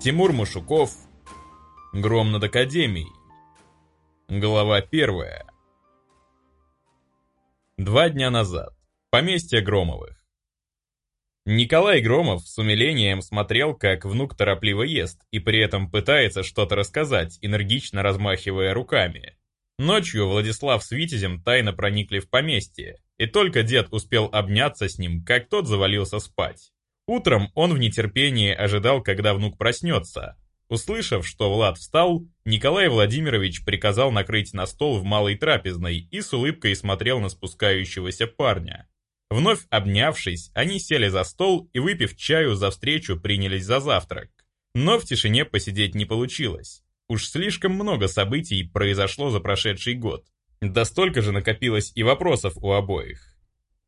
Тимур Мушуков. Гром над Академией. Глава первая. Два дня назад. Поместье Громовых. Николай Громов с умилением смотрел, как внук торопливо ест и при этом пытается что-то рассказать, энергично размахивая руками. Ночью Владислав с Витязем тайно проникли в поместье, и только дед успел обняться с ним, как тот завалился спать. Утром он в нетерпении ожидал, когда внук проснется. Услышав, что Влад встал, Николай Владимирович приказал накрыть на стол в малой трапезной и с улыбкой смотрел на спускающегося парня. Вновь обнявшись, они сели за стол и, выпив чаю за встречу, принялись за завтрак. Но в тишине посидеть не получилось. Уж слишком много событий произошло за прошедший год. Да столько же накопилось и вопросов у обоих.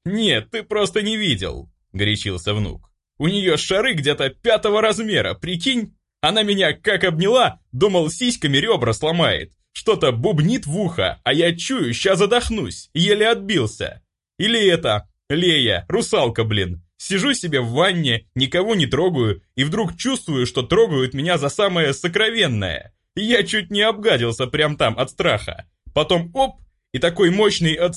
«Нет, ты просто не видел», — горячился внук. «У нее шары где-то пятого размера, прикинь? Она меня как обняла, думал, сиськами ребра сломает. Что-то бубнит в ухо, а я чую, ща задохнусь, еле отбился. Или это, Лея, русалка, блин. Сижу себе в ванне, никого не трогаю, и вдруг чувствую, что трогают меня за самое сокровенное. Я чуть не обгадился прям там от страха. Потом оп, и такой мощный от...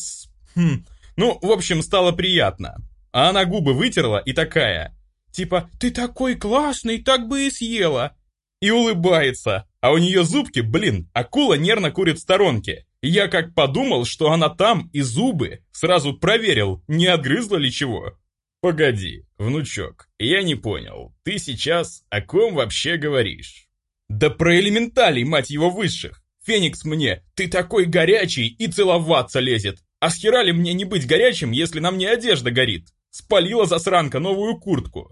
Хм, ну, в общем, стало приятно. А она губы вытерла и такая. Типа, ты такой классный, так бы и съела. И улыбается. А у нее зубки, блин, акула нервно курит в сторонке. Я как подумал, что она там, и зубы, сразу проверил, не отгрызла ли чего. Погоди, внучок, я не понял, ты сейчас о ком вообще говоришь? Да про элементалей, мать его, высших. Феникс мне, ты такой горячий и целоваться лезет. А с хера ли мне не быть горячим, если на мне одежда горит? Спалила засранка новую куртку.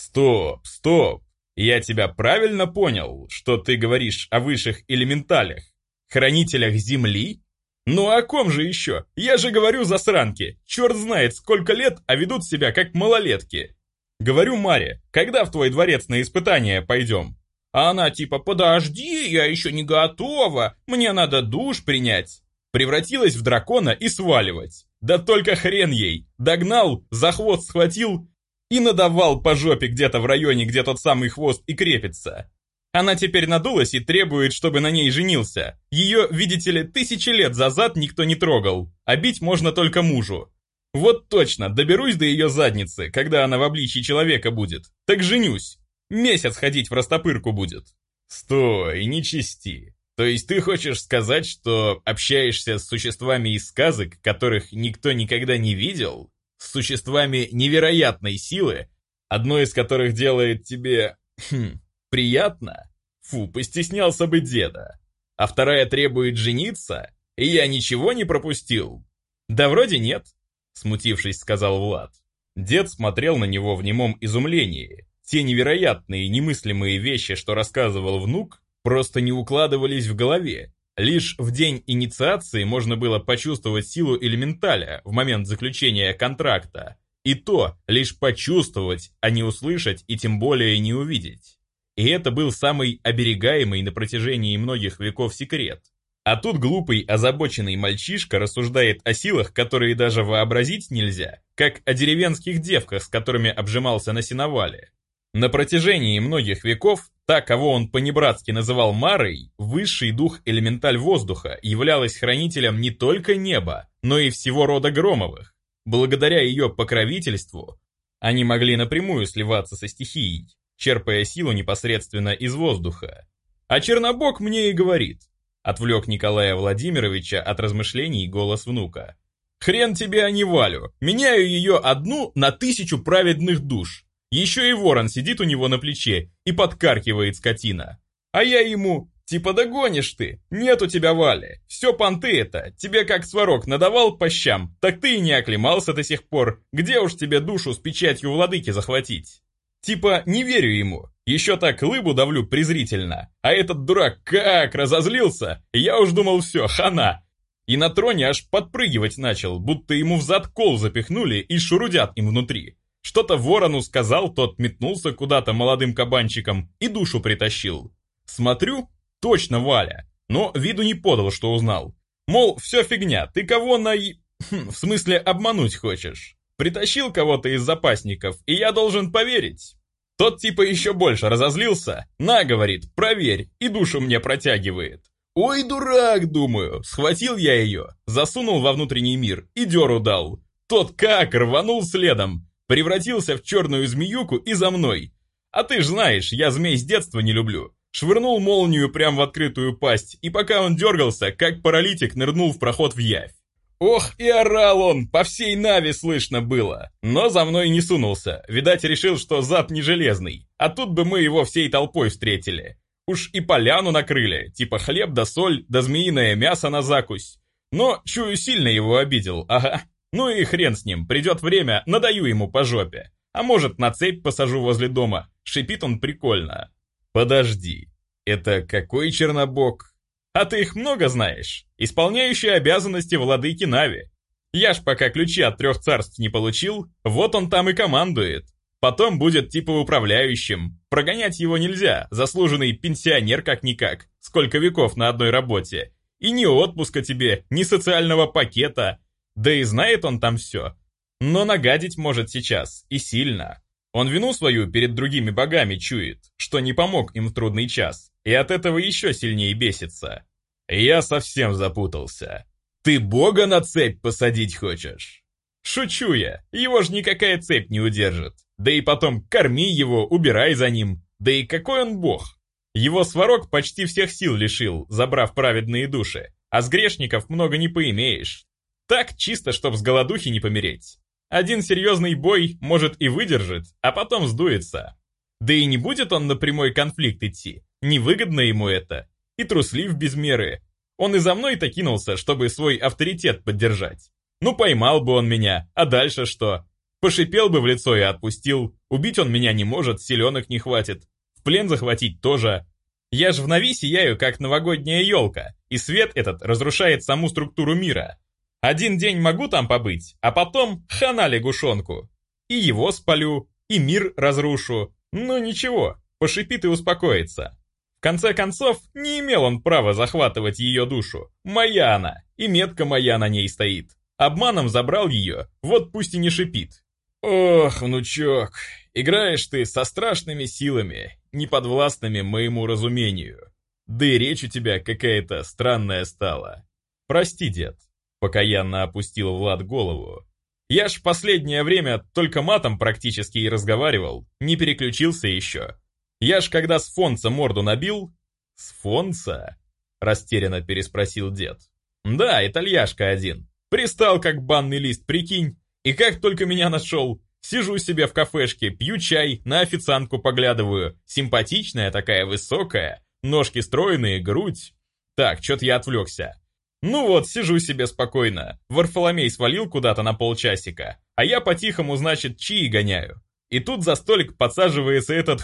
Стоп, стоп. Я тебя правильно понял, что ты говоришь о высших элементалях? Хранителях Земли? Ну о ком же еще? Я же говорю засранки. Черт знает, сколько лет, а ведут себя как малолетки. Говорю Маре, когда в твой дворец на испытание пойдем? А она типа, подожди, я еще не готова, мне надо душ принять. Превратилась в дракона и сваливать. Да только хрен ей. Догнал, за хвост схватил и надавал по жопе где-то в районе, где тот самый хвост и крепится. Она теперь надулась и требует, чтобы на ней женился. Ее, видите ли, тысячи лет зазад никто не трогал, а бить можно только мужу. Вот точно, доберусь до ее задницы, когда она в обличии человека будет. Так женюсь. Месяц ходить в растопырку будет. Стой, не чисти. То есть ты хочешь сказать, что общаешься с существами из сказок, которых никто никогда не видел? С существами невероятной силы, одно из которых делает тебе... Хм, Приятно? Фу, постеснялся бы деда. А вторая требует жениться? И я ничего не пропустил? Да вроде нет, смутившись, сказал Влад. Дед смотрел на него в немом изумлении. Те невероятные, немыслимые вещи, что рассказывал внук, просто не укладывались в голове. Лишь в день инициации можно было почувствовать силу элементаля в момент заключения контракта. И то лишь почувствовать, а не услышать и тем более не увидеть. И это был самый оберегаемый на протяжении многих веков секрет. А тут глупый, озабоченный мальчишка рассуждает о силах, которые даже вообразить нельзя, как о деревенских девках, с которыми обжимался на сеновале. На протяжении многих веков та, кого он по-небратски называл Марой, высший дух элементаль воздуха, являлась хранителем не только неба, но и всего рода Громовых. Благодаря ее покровительству они могли напрямую сливаться со стихией, черпая силу непосредственно из воздуха. А Чернобог мне и говорит. Отвлек Николая Владимировича от размышлений голос внука. Хрен тебе, а не Валю. Меняю ее одну на тысячу праведных душ. Еще и ворон сидит у него на плече и подкаркивает скотина. А я ему, типа догонишь ты, нет у тебя Вали. Все понты это, тебе как сварок надавал по щам, так ты и не оклемался до сих пор. Где уж тебе душу с печатью владыки захватить? Типа, не верю ему. Еще так лыбу давлю презрительно. А этот дурак как разозлился. Я уж думал, все, хана. И на троне аж подпрыгивать начал, будто ему в зад кол запихнули и шурудят им внутри. Что-то ворону сказал, тот метнулся куда-то молодым кабанчиком и душу притащил. Смотрю, точно Валя, но виду не подал, что узнал. Мол, все фигня, ты кого на... В смысле, обмануть хочешь? Притащил кого-то из запасников, и я должен поверить. Тот типа еще больше разозлился. На, говорит, проверь, и душу мне протягивает. Ой, дурак, думаю. Схватил я ее, засунул во внутренний мир и деру дал. Тот как рванул следом, превратился в черную змеюку и за мной. А ты ж знаешь, я змей с детства не люблю. Швырнул молнию прямо в открытую пасть, и пока он дергался, как паралитик нырнул в проход в явь. Ох, и орал он, по всей Нави слышно было. Но за мной не сунулся, видать решил, что зад не железный. А тут бы мы его всей толпой встретили. Уж и поляну накрыли, типа хлеб да соль, да змеиное мясо на закусь. Но, чую, сильно его обидел, ага. Ну и хрен с ним, придет время, надаю ему по жопе. А может, на цепь посажу возле дома, шипит он прикольно. Подожди, это какой чернобог? А ты их много знаешь? Исполняющие обязанности владыки Нави. Я ж пока ключи от трех царств не получил, вот он там и командует. Потом будет типа управляющим. Прогонять его нельзя, заслуженный пенсионер как-никак. Сколько веков на одной работе. И ни отпуска тебе, ни социального пакета. Да и знает он там все. Но нагадить может сейчас, и сильно. Он вину свою перед другими богами чует, что не помог им в трудный час, и от этого еще сильнее бесится. Я совсем запутался. Ты бога на цепь посадить хочешь? Шучу я, его ж никакая цепь не удержит. Да и потом корми его, убирай за ним. Да и какой он бог? Его сварог почти всех сил лишил, забрав праведные души. А с грешников много не поимеешь. Так чисто, чтоб с голодухи не помереть. Один серьезный бой, может, и выдержит, а потом сдуется. Да и не будет он на прямой конфликт идти, невыгодно ему это. И труслив без меры. Он и за мной-то кинулся, чтобы свой авторитет поддержать. Ну поймал бы он меня, а дальше что? Пошипел бы в лицо и отпустил. Убить он меня не может, селенок не хватит. В плен захватить тоже. Я ж в Нави сияю, как новогодняя елка, и свет этот разрушает саму структуру мира. Один день могу там побыть, а потом хана лягушонку. И его спалю, и мир разрушу. Но ничего, пошипит и успокоится. В конце концов, не имел он права захватывать ее душу. Моя она, и метка моя на ней стоит. Обманом забрал ее, вот пусть и не шипит. Ох, внучок, играешь ты со страшными силами, неподвластными моему разумению. Да и речь у тебя какая-то странная стала. Прости, дед, Покаянно опустил Влад голову. Я ж последнее время только матом практически и разговаривал, не переключился еще. Я ж когда с Фонца морду набил... С Фонца? Растерянно переспросил дед. Да, итальяшка один. Пристал как банный лист, прикинь. И как только меня нашел, сижу себе в кафешке, пью чай, на официантку поглядываю. Симпатичная такая, высокая, ножки стройные, грудь. Так, что-то я отвлекся. Ну вот, сижу себе спокойно. Варфоломей свалил куда-то на полчасика, а я по-тихому, значит, чаи гоняю. И тут за столик подсаживается этот...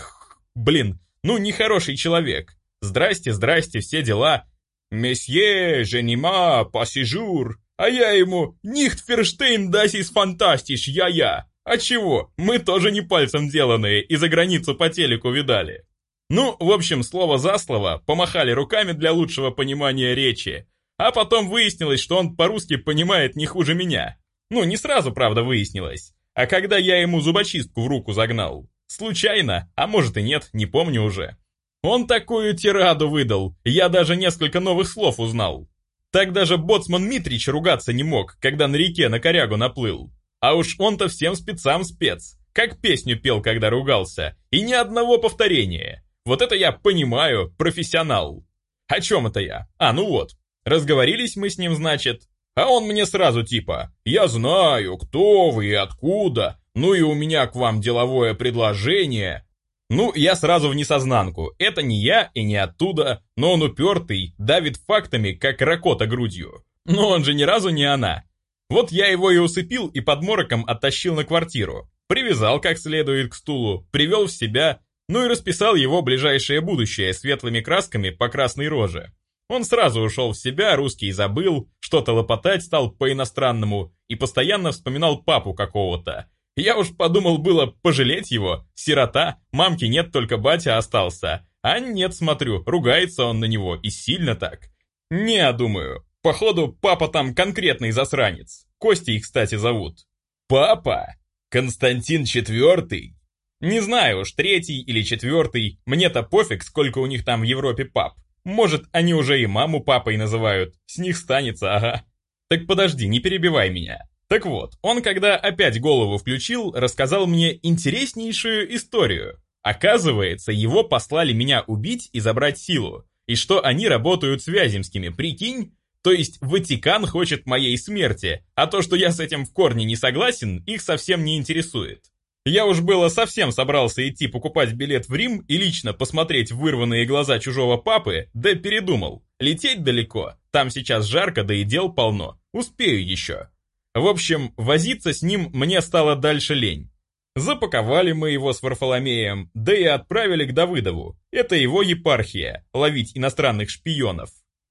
Блин, ну нехороший человек. Здрасте, здрасте, все дела. Месье, женима, пассижур. А я ему, нихт ферштейн дасис фантастиш, я-я. А чего, мы тоже не пальцем деланные и за границу по телеку видали. Ну, в общем, слово за слово, помахали руками для лучшего понимания речи, а потом выяснилось, что он по-русски понимает не хуже меня. Ну, не сразу, правда, выяснилось. А когда я ему зубочистку в руку загнал. Случайно, а может и нет, не помню уже. Он такую тираду выдал, я даже несколько новых слов узнал. Так даже боцман Митрич ругаться не мог, когда на реке на корягу наплыл. А уж он-то всем спецам спец, как песню пел, когда ругался, и ни одного повторения. Вот это я понимаю, профессионал. О чем это я? А, ну вот, Разговорились мы с ним, значит. А он мне сразу типа, я знаю, кто вы и откуда, ну и у меня к вам деловое предложение. Ну, я сразу в несознанку. Это не я и не оттуда, но он упертый, давит фактами, как ракота грудью. Но он же ни разу не она. Вот я его и усыпил и под мороком оттащил на квартиру. Привязал как следует к стулу, привел в себя, ну и расписал его ближайшее будущее светлыми красками по красной роже. Он сразу ушел в себя, русский забыл, что-то лопотать стал по-иностранному и постоянно вспоминал папу какого-то. Я уж подумал было пожалеть его, сирота, мамки нет, только батя остался. А нет, смотрю, ругается он на него, и сильно так. Не, думаю, походу папа там конкретный засранец. Костей, кстати, зовут. Папа? Константин Четвертый? Не знаю уж, третий или четвертый, мне-то пофиг, сколько у них там в Европе пап. Может, они уже и маму папой называют, с них станется, ага. Так подожди, не перебивай меня. Так вот, он когда опять голову включил, рассказал мне интереснейшую историю. Оказывается, его послали меня убить и забрать силу. И что они работают с Вяземскими, прикинь? То есть Ватикан хочет моей смерти, а то, что я с этим в корне не согласен, их совсем не интересует. Я уж было совсем собрался идти покупать билет в Рим и лично посмотреть вырванные глаза чужого папы, да передумал. Лететь далеко, там сейчас жарко, да и дел полно, успею еще. В общем, возиться с ним мне стало дальше лень. Запаковали мы его с Варфоломеем, да и отправили к Давыдову. Это его епархия, ловить иностранных шпионов.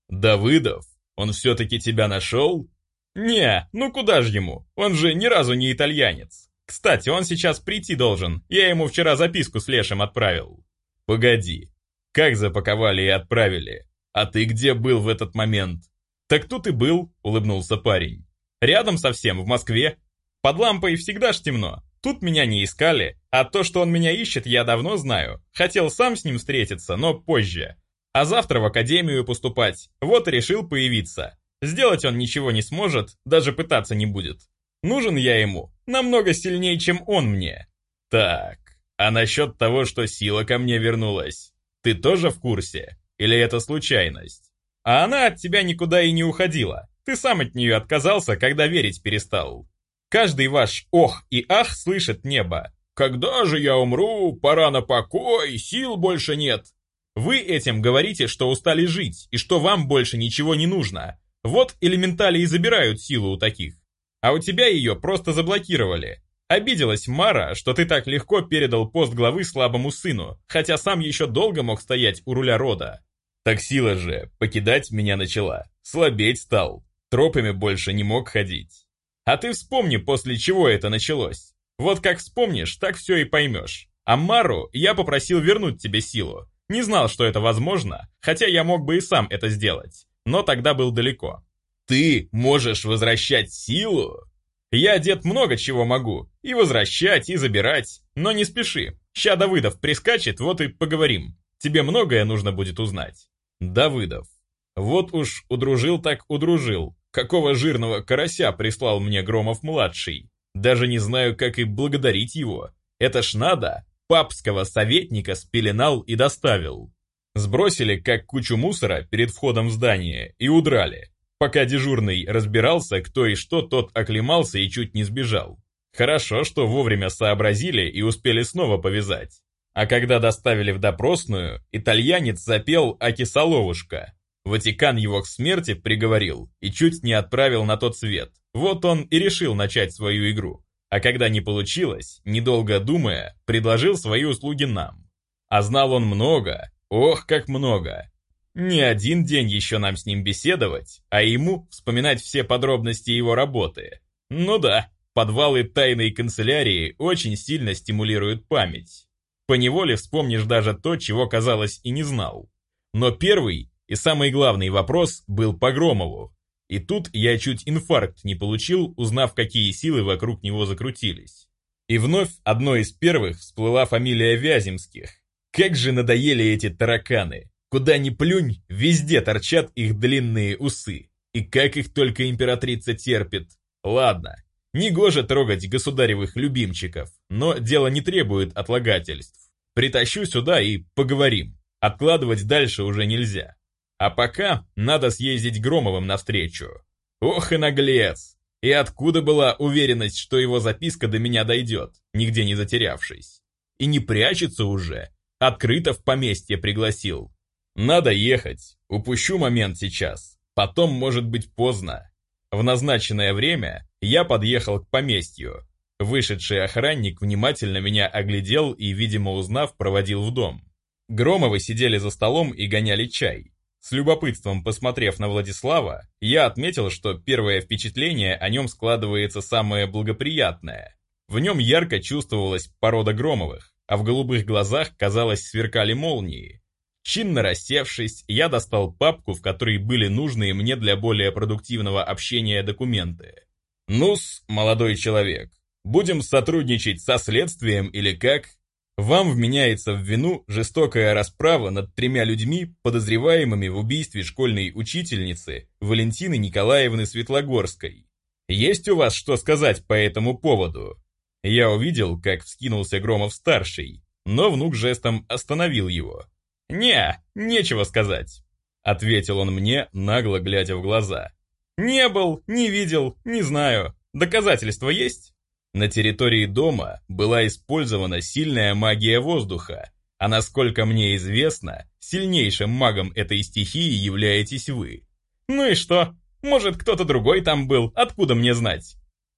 Давыдов? Он все-таки тебя нашел? Не, ну куда же ему? Он же ни разу не итальянец. Кстати, он сейчас прийти должен. Я ему вчера записку с Лешем отправил. Погоди. Как запаковали и отправили? А ты где был в этот момент? Так тут и был, улыбнулся парень. Рядом совсем, в Москве. Под лампой всегда ж темно. Тут меня не искали, а то, что он меня ищет, я давно знаю. Хотел сам с ним встретиться, но позже. А завтра в академию поступать, вот и решил появиться. Сделать он ничего не сможет, даже пытаться не будет. Нужен я ему, намного сильнее, чем он мне. Так, а насчет того, что сила ко мне вернулась, ты тоже в курсе? Или это случайность? А она от тебя никуда и не уходила. Ты сам от нее отказался, когда верить перестал. Каждый ваш «ох» и «ах» слышит небо. «Когда же я умру? Пора на покой, сил больше нет». Вы этим говорите, что устали жить, и что вам больше ничего не нужно. Вот элементали и забирают силу у таких. А у тебя ее просто заблокировали. Обиделась Мара, что ты так легко передал пост главы слабому сыну, хотя сам еще долго мог стоять у руля рода. Так сила же покидать меня начала, слабеть стал, тропами больше не мог ходить. А ты вспомни, после чего это началось. Вот как вспомнишь, так все и поймешь. А Мару я попросил вернуть тебе силу. Не знал, что это возможно, хотя я мог бы и сам это сделать, но тогда был далеко. Ты можешь возвращать силу? Я, дед, много чего могу. И возвращать, и забирать. Но не спеши. Ща Давыдов прискачет, вот и поговорим. Тебе многое нужно будет узнать. Давыдов. Вот уж удружил так удружил. Какого жирного карася прислал мне Громов-младший. Даже не знаю, как и благодарить его. Это ж надо. Папского советника спеленал и доставил. Сбросили, как кучу мусора, перед входом в здание и удрали. Пока дежурный разбирался, кто и что, тот оклемался и чуть не сбежал. Хорошо, что вовремя сообразили и успели снова повязать. А когда доставили в допросную, итальянец запел «Акисоловушка». Ватикан его к смерти приговорил и чуть не отправил на тот свет. Вот он и решил начать свою игру. А когда не получилось, недолго думая, предложил свои услуги нам. А знал он много, ох, как много. Не один день еще нам с ним беседовать, а ему вспоминать все подробности его работы. Ну да, подвалы тайной канцелярии очень сильно стимулируют память. Поневоле вспомнишь даже то, чего, казалось, и не знал. Но первый и самый главный вопрос был по Громову. И тут я чуть инфаркт не получил, узнав, какие силы вокруг него закрутились. И вновь одной из первых всплыла фамилия Вяземских. Как же надоели эти тараканы! Куда ни плюнь, везде торчат их длинные усы. И как их только императрица терпит. Ладно, не гоже трогать государевых любимчиков, но дело не требует отлагательств. Притащу сюда и поговорим. Откладывать дальше уже нельзя. А пока надо съездить Громовым навстречу. Ох и наглец! И откуда была уверенность, что его записка до меня дойдет, нигде не затерявшись? И не прячется уже, открыто в поместье пригласил. Надо ехать. Упущу момент сейчас. Потом может быть поздно. В назначенное время я подъехал к поместью. Вышедший охранник внимательно меня оглядел и, видимо узнав, проводил в дом. Громовы сидели за столом и гоняли чай. С любопытством посмотрев на Владислава, я отметил, что первое впечатление о нем складывается самое благоприятное. В нем ярко чувствовалась порода Громовых, а в голубых глазах, казалось, сверкали молнии. Чинно рассевшись, я достал папку, в которой были нужные мне для более продуктивного общения документы. «Ну-с, молодой человек, будем сотрудничать со следствием или как?» Вам вменяется в вину жестокая расправа над тремя людьми, подозреваемыми в убийстве школьной учительницы Валентины Николаевны Светлогорской. Есть у вас что сказать по этому поводу? Я увидел, как вскинулся Громов-старший, но внук жестом остановил его. «Не, нечего сказать», — ответил он мне, нагло глядя в глаза. «Не был, не видел, не знаю. Доказательства есть?» На территории дома была использована сильная магия воздуха, а насколько мне известно, сильнейшим магом этой стихии являетесь вы. Ну и что? Может, кто-то другой там был, откуда мне знать?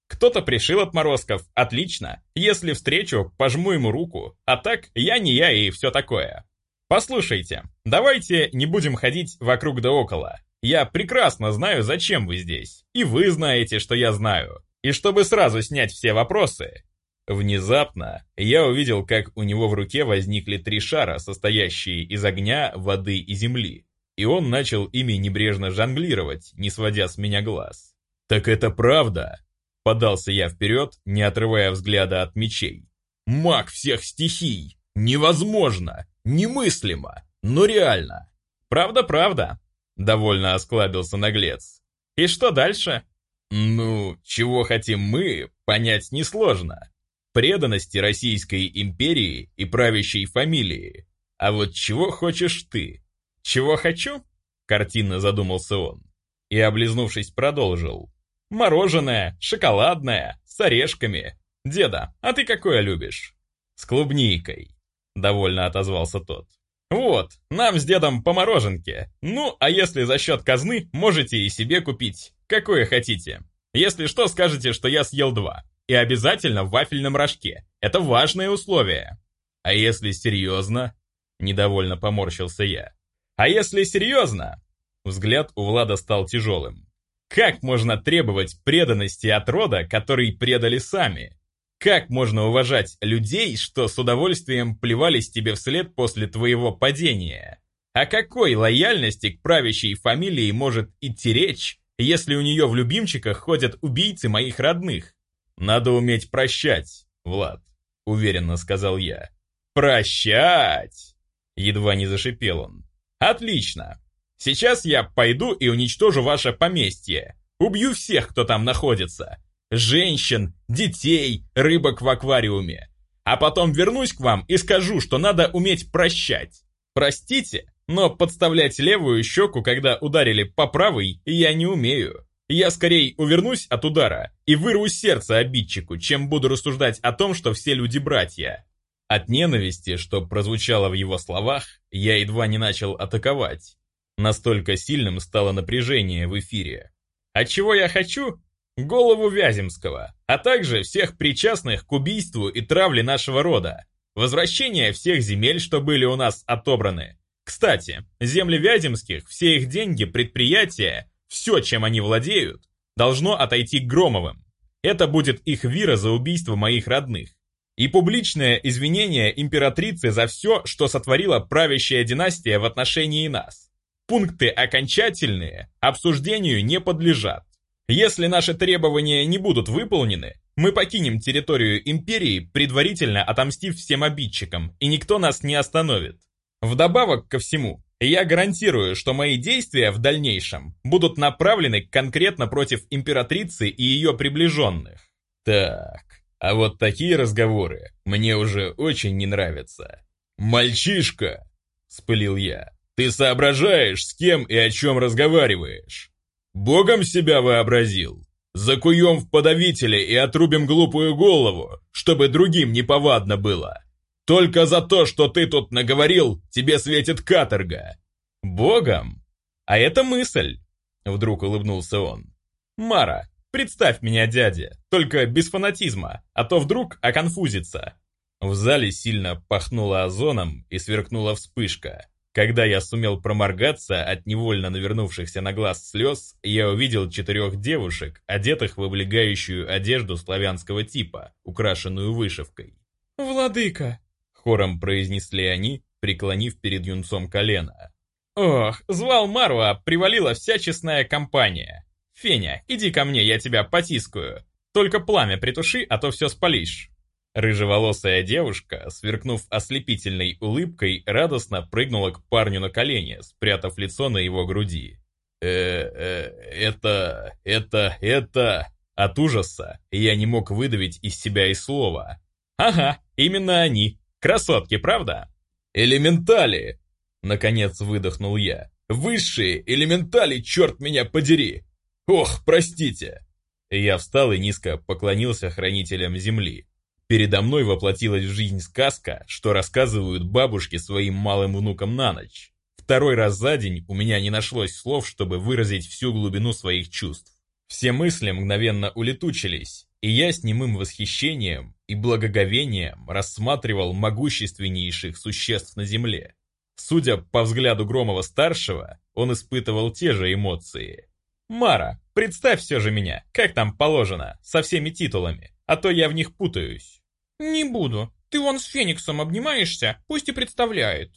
Кто-то пришил отморозков, отлично. Если встречу, пожму ему руку, а так я не я и все такое. Послушайте, давайте не будем ходить вокруг да около. Я прекрасно знаю, зачем вы здесь, и вы знаете, что я знаю. И чтобы сразу снять все вопросы, внезапно я увидел, как у него в руке возникли три шара, состоящие из огня, воды и земли. И он начал ими небрежно жонглировать, не сводя с меня глаз. «Так это правда?» Подался я вперед, не отрывая взгляда от мечей. «Маг всех стихий! Невозможно! Немыслимо! Но реально!» «Правда-правда!» Довольно осклабился наглец. «И что дальше?» Ну, чего хотим мы, понять несложно. Преданности Российской империи и правящей фамилии. А вот чего хочешь ты? Чего хочу? Картинно задумался он. И, облизнувшись, продолжил. Мороженое, шоколадное, с орешками. Деда, а ты какое любишь? С клубникой. Довольно отозвался тот. Вот, нам с дедом по мороженке. Ну, а если за счет казны, можете и себе купить. Какое хотите. Если что, скажете, что я съел два. И обязательно в вафельном рожке. Это важное условие. А если серьезно? Недовольно поморщился я. А если серьезно? Взгляд у Влада стал тяжелым. Как можно требовать преданности от рода, который предали сами? Как можно уважать людей, что с удовольствием плевались тебе вслед после твоего падения? О какой лояльности к правящей фамилии может идти речь, если у нее в любимчиках ходят убийцы моих родных. Надо уметь прощать, Влад, уверенно сказал я. Прощать! Едва не зашипел он. Отлично. Сейчас я пойду и уничтожу ваше поместье. Убью всех, кто там находится. Женщин, детей, рыбок в аквариуме. А потом вернусь к вам и скажу, что надо уметь прощать. Простите, но подставлять левую щеку, когда ударили по правой, я не умею. Я скорее увернусь от удара и вырву сердце обидчику, чем буду рассуждать о том, что все люди братья. От ненависти, что прозвучало в его словах, я едва не начал атаковать. Настолько сильным стало напряжение в эфире. А чего я хочу? Голову Вяземского, а также всех причастных к убийству и травле нашего рода. Возвращение всех земель, что были у нас отобраны, кстати, земли Вяземских, все их деньги, предприятия, все, чем они владеют, должно отойти к Громовым. Это будет их вира за убийство моих родных. И публичное извинение императрицы за все, что сотворила правящая династия в отношении нас. Пункты окончательные обсуждению не подлежат. Если наши требования не будут выполнены, мы покинем территорию империи, предварительно отомстив всем обидчикам, и никто нас не остановит. Вдобавок ко всему, я гарантирую, что мои действия в дальнейшем будут направлены конкретно против императрицы и ее приближенных. Так, а вот такие разговоры мне уже очень не нравятся. «Мальчишка!» — спылил я. «Ты соображаешь, с кем и о чем разговариваешь? Богом себя вообразил? Закуем в подавителе и отрубим глупую голову, чтобы другим неповадно было. Только за то, что ты тут наговорил, тебе светит каторга. Богом? А это мысль. Вдруг улыбнулся он. Мара, представь меня дяде, только без фанатизма, а то вдруг оконфузится. В зале сильно пахнуло озоном и сверкнула вспышка. Когда я сумел проморгаться от невольно навернувшихся на глаз слез, я увидел четырех девушек, одетых в облегающую одежду славянского типа, украшенную вышивкой. «Владыка!» Хором произнесли они, преклонив перед юнцом колено. «Ох, звал Мару, а привалила вся честная компания. Феня, иди ко мне, я тебя потискаю. Только пламя притуши, а то все спалишь». Рыжеволосая девушка, сверкнув ослепительной улыбкой, радостно прыгнула к парню на колени, спрятав лицо на его груди. э э это... это... это...» От ужаса я не мог выдавить из себя и слова. «Ага, именно они. Красотки, правда?» «Элементали!» Наконец выдохнул я. «Высшие элементали, черт меня подери! Ох, простите!» Я встал и низко поклонился хранителям земли. Передо мной воплотилась в жизнь сказка, что рассказывают бабушки своим малым внукам на ночь. Второй раз за день у меня не нашлось слов, чтобы выразить всю глубину своих чувств. Все мысли мгновенно улетучились, и я с немым восхищением и благоговением рассматривал могущественнейших существ на Земле. Судя по взгляду Громова-старшего, он испытывал те же эмоции. «Мара, представь все же меня, как там положено, со всеми титулами, а то я в них путаюсь». «Не буду. Ты вон с Фениксом обнимаешься, пусть и представляет».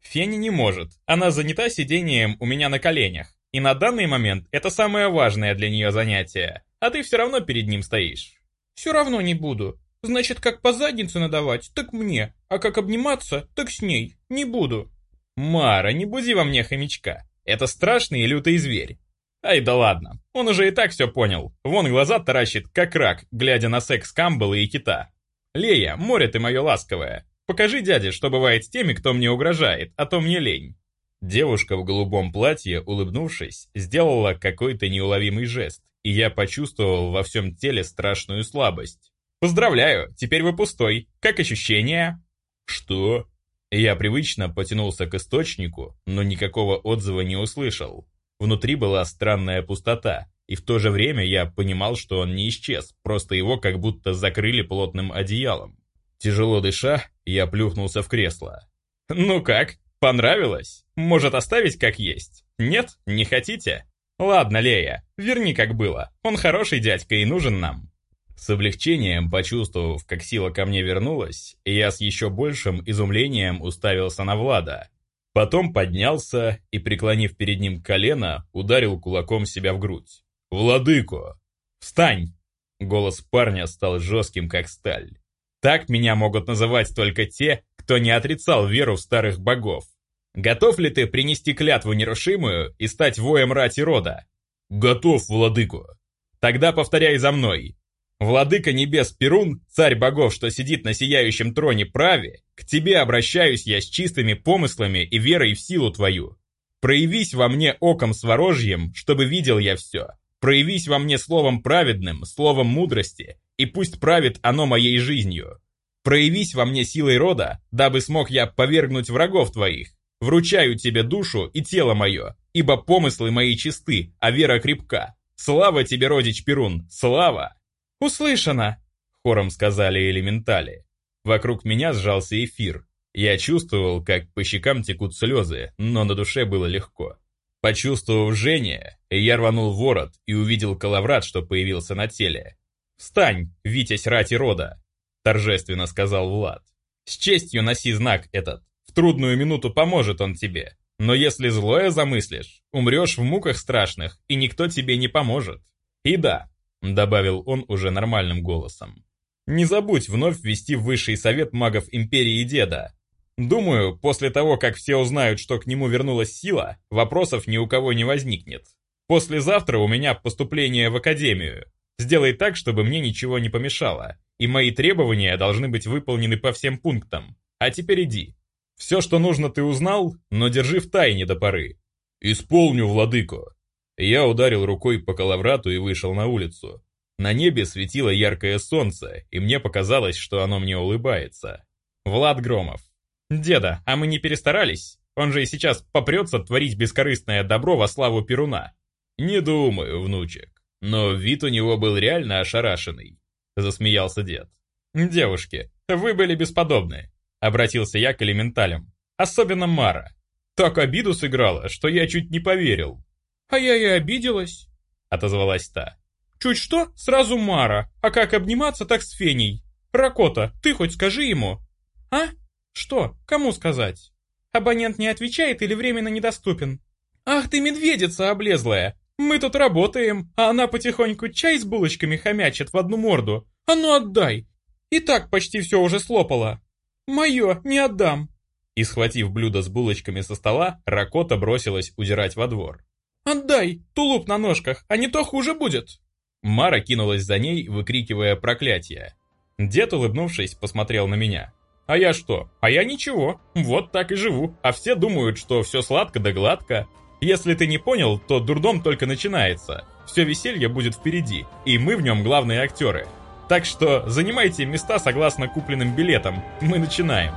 Фени не может. Она занята сидением у меня на коленях. И на данный момент это самое важное для нее занятие. А ты все равно перед ним стоишь. Все равно не буду. Значит, как по заднице надавать, так мне. А как обниматься, так с ней. Не буду. Мара, не буди во мне хомячка. Это страшный и лютый зверь. Ай да ладно, он уже и так все понял. Вон глаза таращит, как рак, глядя на секс Камбала и кита. Лея, море ты мое ласковое. Покажи дяде, что бывает с теми, кто мне угрожает, а то мне лень. Девушка в голубом платье, улыбнувшись, сделала какой-то неуловимый жест, и я почувствовал во всем теле страшную слабость. «Поздравляю, теперь вы пустой. Как ощущения?» «Что?» Я привычно потянулся к источнику, но никакого отзыва не услышал. Внутри была странная пустота, и в то же время я понимал, что он не исчез, просто его как будто закрыли плотным одеялом. Тяжело дыша, я плюхнулся в кресло. «Ну как, понравилось? Может оставить как есть? Нет, не хотите? Ладно, Лея, верни как было, он хороший дядька и нужен нам». С облегчением, почувствовав, как сила ко мне вернулась, я с еще большим изумлением уставился на Влада, Потом поднялся и, преклонив перед ним колено, ударил кулаком себя в грудь. «Владыко! Встань!» Голос парня стал жестким, как сталь. «Так меня могут называть только те, кто не отрицал веру в старых богов. Готов ли ты принести клятву нерушимую и стать воем рати рода?» «Готов, владыко!» «Тогда повторяй за мной. Владыка небес Перун, царь богов, что сидит на сияющем троне праве, к тебе обращаюсь я с чистыми помыслами и верой в силу твою. Проявись во мне оком сворожьем, чтобы видел я все. Проявись во мне словом праведным, словом мудрости, и пусть правит оно моей жизнью. Проявись во мне силой рода, дабы смог я повергнуть врагов твоих. Вручаю тебе душу и тело мое, ибо помыслы мои чисты, а вера крепка. Слава тебе, родич Перун, слава! «Услышано!» — хором сказали элементали. Вокруг меня сжался эфир. Я чувствовал, как по щекам текут слезы, но на душе было легко. Почувствовав жжение, я рванул ворот и увидел коловрат, что появился на теле. «Встань, Витязь рати рода!» — торжественно сказал Влад. «С честью носи знак этот. В трудную минуту поможет он тебе. Но если злое замыслишь, умрешь в муках страшных, и никто тебе не поможет. И да, добавил он уже нормальным голосом. Не забудь вновь ввести в высший совет магов Империи Деда. Думаю, после того, как все узнают, что к нему вернулась сила, вопросов ни у кого не возникнет. Послезавтра у меня поступление в Академию. Сделай так, чтобы мне ничего не помешало, и мои требования должны быть выполнены по всем пунктам. А теперь иди. Все, что нужно, ты узнал, но держи в тайне до поры. Исполню, владыко. Я ударил рукой по коловрату и вышел на улицу. На небе светило яркое солнце, и мне показалось, что оно мне улыбается. Влад Громов. «Деда, а мы не перестарались? Он же и сейчас попрется творить бескорыстное добро во славу Перуна». «Не думаю, внучек. Но вид у него был реально ошарашенный», — засмеялся дед. «Девушки, вы были бесподобны», — обратился я к элементалям. «Особенно Мара. Так обиду сыграла, что я чуть не поверил. «А я и обиделась», — отозвалась та. «Чуть что, сразу Мара, а как обниматься, так с Феней. Ракота, ты хоть скажи ему». «А? Что? Кому сказать?» «Абонент не отвечает или временно недоступен?» «Ах ты медведица облезлая! Мы тут работаем, а она потихоньку чай с булочками хомячит в одну морду. А ну отдай!» И так почти все уже слопала. Мое, не отдам. И схватив блюдо с булочками со стола, Ракота бросилась удирать во двор. «Отдай, тулуп на ножках, а не то хуже будет!» Мара кинулась за ней, выкрикивая проклятие. Дед, улыбнувшись, посмотрел на меня. «А я что? А я ничего. Вот так и живу. А все думают, что все сладко да гладко. Если ты не понял, то дурдом только начинается. Все веселье будет впереди, и мы в нем главные актеры. Так что занимайте места согласно купленным билетам. Мы начинаем».